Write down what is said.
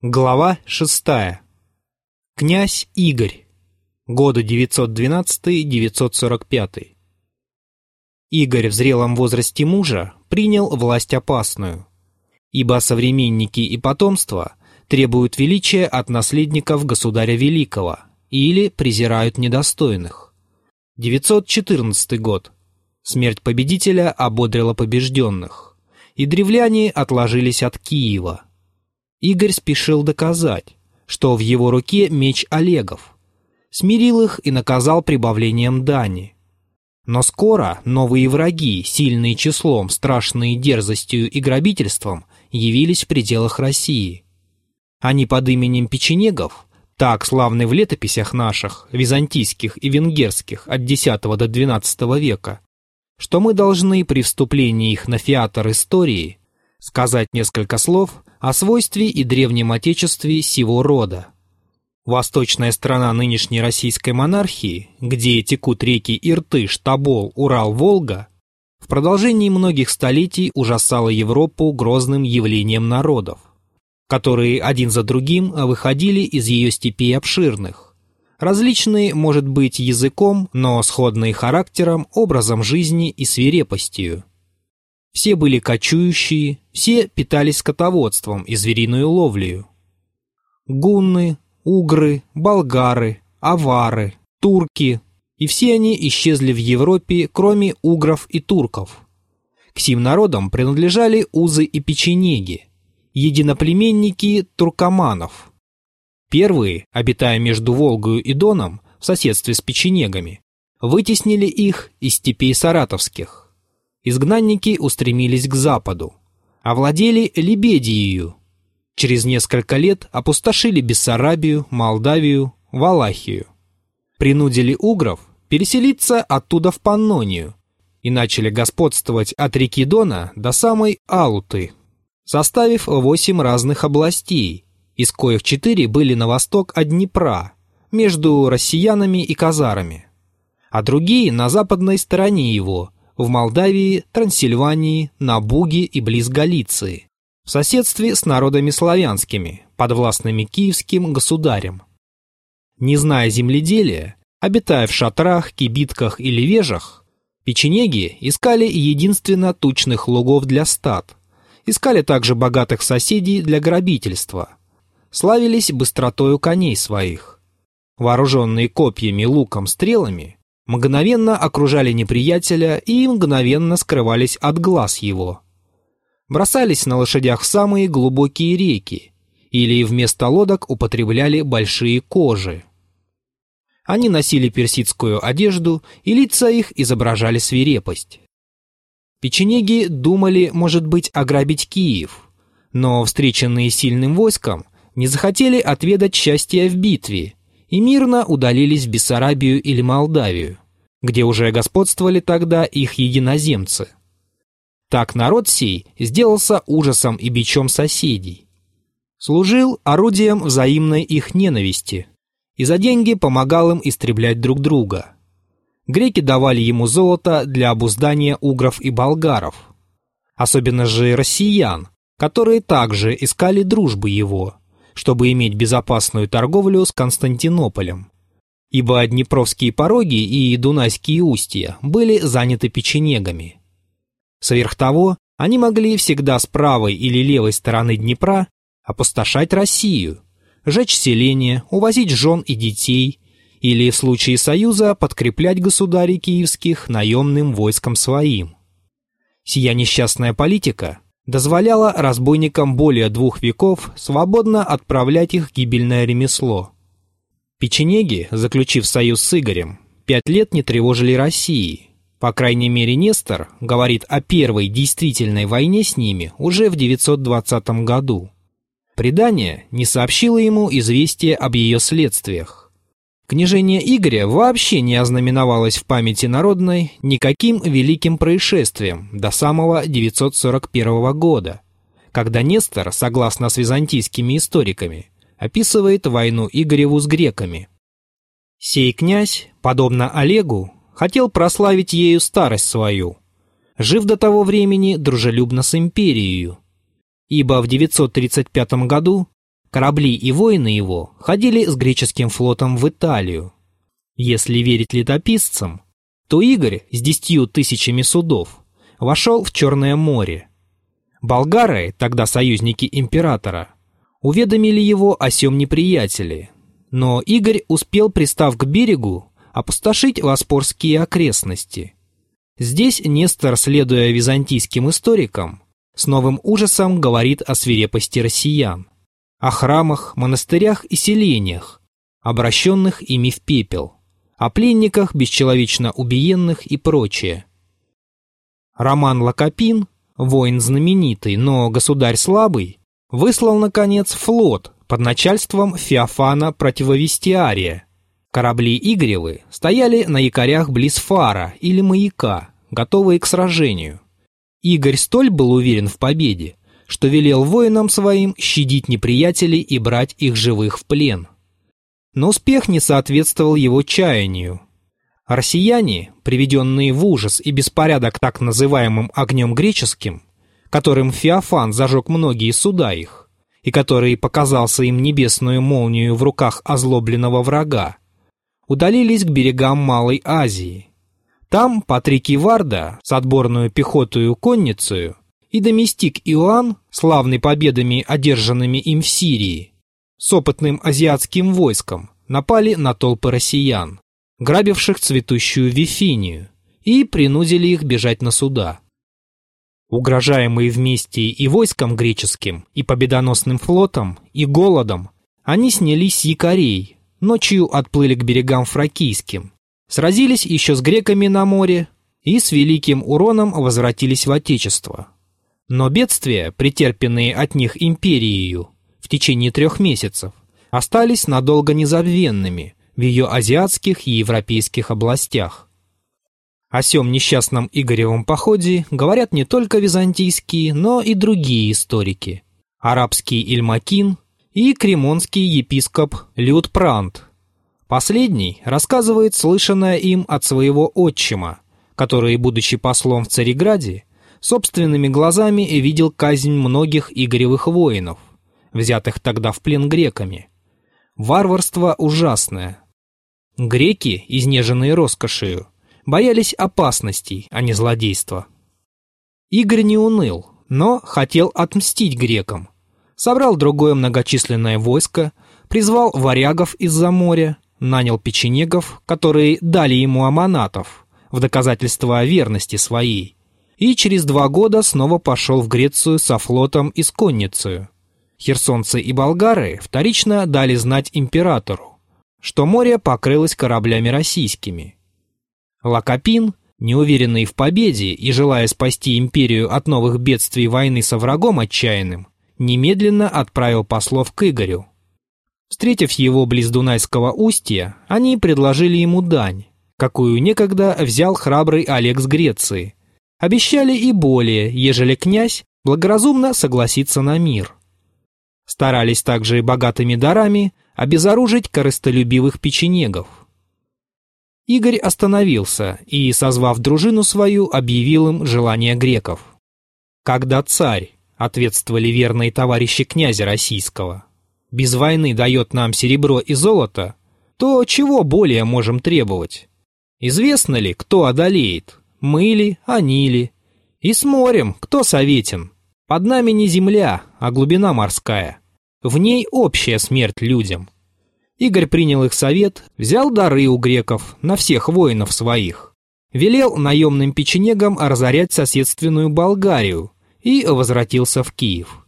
Глава 6. Князь Игорь. Годы 912-945. Игорь в зрелом возрасте мужа принял власть опасную, ибо современники и потомство требуют величия от наследников государя великого или презирают недостойных. 914 год. Смерть победителя ободрила побежденных, и древляне отложились от Киева – Игорь спешил доказать, что в его руке меч Олегов. Смирил их и наказал прибавлением дани. Но скоро новые враги, сильные числом, страшные дерзостью и грабительством, явились в пределах России. Они под именем печенегов, так славны в летописях наших, византийских и венгерских от X до XII века, что мы должны при вступлении их на фиатор истории сказать несколько слов о свойстве и древнем отечестве сего рода. Восточная страна нынешней российской монархии, где текут реки Иртыш, Тобол, Урал, Волга, в продолжении многих столетий ужасала Европу грозным явлением народов, которые один за другим выходили из ее степей обширных, различные, может быть, языком, но сходные характером, образом жизни и свирепостью. Все были кочующие, все питались скотоводством и звериной ловлею. Гунны, угры, болгары, авары, турки, и все они исчезли в Европе, кроме угров и турков. К сим народам принадлежали узы и печенеги, единоплеменники туркоманов. Первые, обитая между Волгою и Доном, в соседстве с печенегами, вытеснили их из степей саратовских изгнанники устремились к западу, овладели Лебедией. Через несколько лет опустошили Бессарабию, Молдавию, Валахию. Принудили угров переселиться оттуда в Паннонию и начали господствовать от реки Дона до самой Алуты, составив восемь разных областей, из коих четыре были на восток от Днепра, между россиянами и казарами, а другие на западной стороне его – в Молдавии, Трансильвании, на Буге и близ Галиции, в соседстве с народами славянскими, подвластными киевским государем. Не зная земледелия, обитая в шатрах, кибитках или вежах, печенеги искали единственно тучных лугов для стад, искали также богатых соседей для грабительства, славились быстротою коней своих. Вооруженные копьями, луком, стрелами, мгновенно окружали неприятеля и мгновенно скрывались от глаз его. Бросались на лошадях в самые глубокие реки или вместо лодок употребляли большие кожи. Они носили персидскую одежду, и лица их изображали свирепость. Печенеги думали, может быть, ограбить Киев, но, встреченные сильным войском, не захотели отведать счастья в битве и мирно удалились в Бессарабию или Молдавию, где уже господствовали тогда их единоземцы. Так народ сей сделался ужасом и бичом соседей. Служил орудием взаимной их ненависти и за деньги помогал им истреблять друг друга. Греки давали ему золото для обуздания угров и болгаров, особенно же россиян, которые также искали дружбы его – чтобы иметь безопасную торговлю с Константинополем. Ибо Днепровские пороги и Дунайские устья были заняты печенегами. Сверх того, они могли всегда с правой или левой стороны Днепра опустошать Россию, жечь селения, увозить жен и детей, или в случае союза подкреплять государей киевских наемным войском своим. Сия несчастная политика дозволяла разбойникам более двух веков свободно отправлять их гибельное ремесло. Печенеги, заключив союз с Игорем, пять лет не тревожили России. По крайней мере, Нестор говорит о первой действительной войне с ними уже в 920 году. Предание не сообщило ему известия об ее следствиях. Княжение Игоря вообще не ознаменовалось в памяти народной никаким великим происшествием до самого 941 года, когда Нестор, согласно с византийскими историками, описывает войну Игореву с греками. Сей князь, подобно Олегу, хотел прославить ею старость свою, жив до того времени дружелюбно с империей, ибо в 935 году корабли и воины его ходили с греческим флотом в Италию. Если верить летописцам, то Игорь с десятью тысячами судов вошел в Черное море. Болгары, тогда союзники императора, уведомили его о сём неприятеле, но Игорь успел, пристав к берегу, опустошить Воспорские окрестности. Здесь Нестор, следуя византийским историкам, с новым ужасом говорит о свирепости россиян, о храмах, монастырях и селениях, обращенных ими в пепел, о пленниках, бесчеловечно убиенных и прочее. Роман Лакопин, воин знаменитый, но государь слабый, выслал, наконец, флот под начальством Феофана Противовестиария. Корабли Игоревы стояли на якорях близ фара или маяка, готовые к сражению. Игорь столь был уверен в победе, что велел воинам своим щадить неприятелей и брать их живых в плен. Но успех не соответствовал его чаянию. Россияне, приведенные в ужас и беспорядок так называемым огнем греческим, которым Феофан зажег многие суда их, и который показался им небесную молнию в руках озлобленного врага, удалились к берегам Малой Азии. Там Патрик Варда с отборную пехотою конницею и доместик Иоанн, славный победами, одержанными им в Сирии, с опытным азиатским войском, напали на толпы россиян, грабивших цветущую Вифинию, и принудили их бежать на суда. Угрожаемые вместе и войском греческим, и победоносным флотом, и голодом, они снялись якорей, ночью отплыли к берегам фракийским, сразились еще с греками на море и с великим уроном возвратились в Отечество. Но бедствия, претерпенные от них империей в течение трех месяцев, остались надолго незабвенными в ее азиатских и европейских областях. О сём несчастном Игоревом походе говорят не только византийские, но и другие историки. Арабский Ильмакин и кремонский епископ Людпрант. Последний рассказывает слышанное им от своего отчима, который, будучи послом в Цареграде, собственными глазами видел казнь многих Игоревых воинов, взятых тогда в плен греками. Варварство ужасное. Греки, изнеженные роскошью, боялись опасностей, а не злодейства. Игорь не уныл, но хотел отмстить грекам. Собрал другое многочисленное войско, призвал варягов из-за моря, нанял печенегов, которые дали ему аманатов в доказательство верности своей, и через два года снова пошел в Грецию со флотом и с конницей. Херсонцы и болгары вторично дали знать императору, что море покрылось кораблями российскими – Лакопин, неуверенный в победе и желая спасти империю от новых бедствий войны со врагом отчаянным, немедленно отправил послов к Игорю. Встретив его близ Дунайского устья, они предложили ему дань, какую некогда взял храбрый Олег с Греции. Обещали и более, ежели князь благоразумно согласится на мир. Старались также богатыми дарами обезоружить корыстолюбивых печенегов. Игорь остановился и, созвав дружину свою, объявил им желание греков. «Когда царь, — ответствовали верные товарищи князя российского, — без войны дает нам серебро и золото, то чего более можем требовать? Известно ли, кто одолеет, мы ли, они ли? И с морем кто советен? Под нами не земля, а глубина морская. В ней общая смерть людям». Игорь принял их совет, взял дары у греков на всех воинов своих, велел наемным печенегам разорять соседственную Болгарию и возвратился в Киев.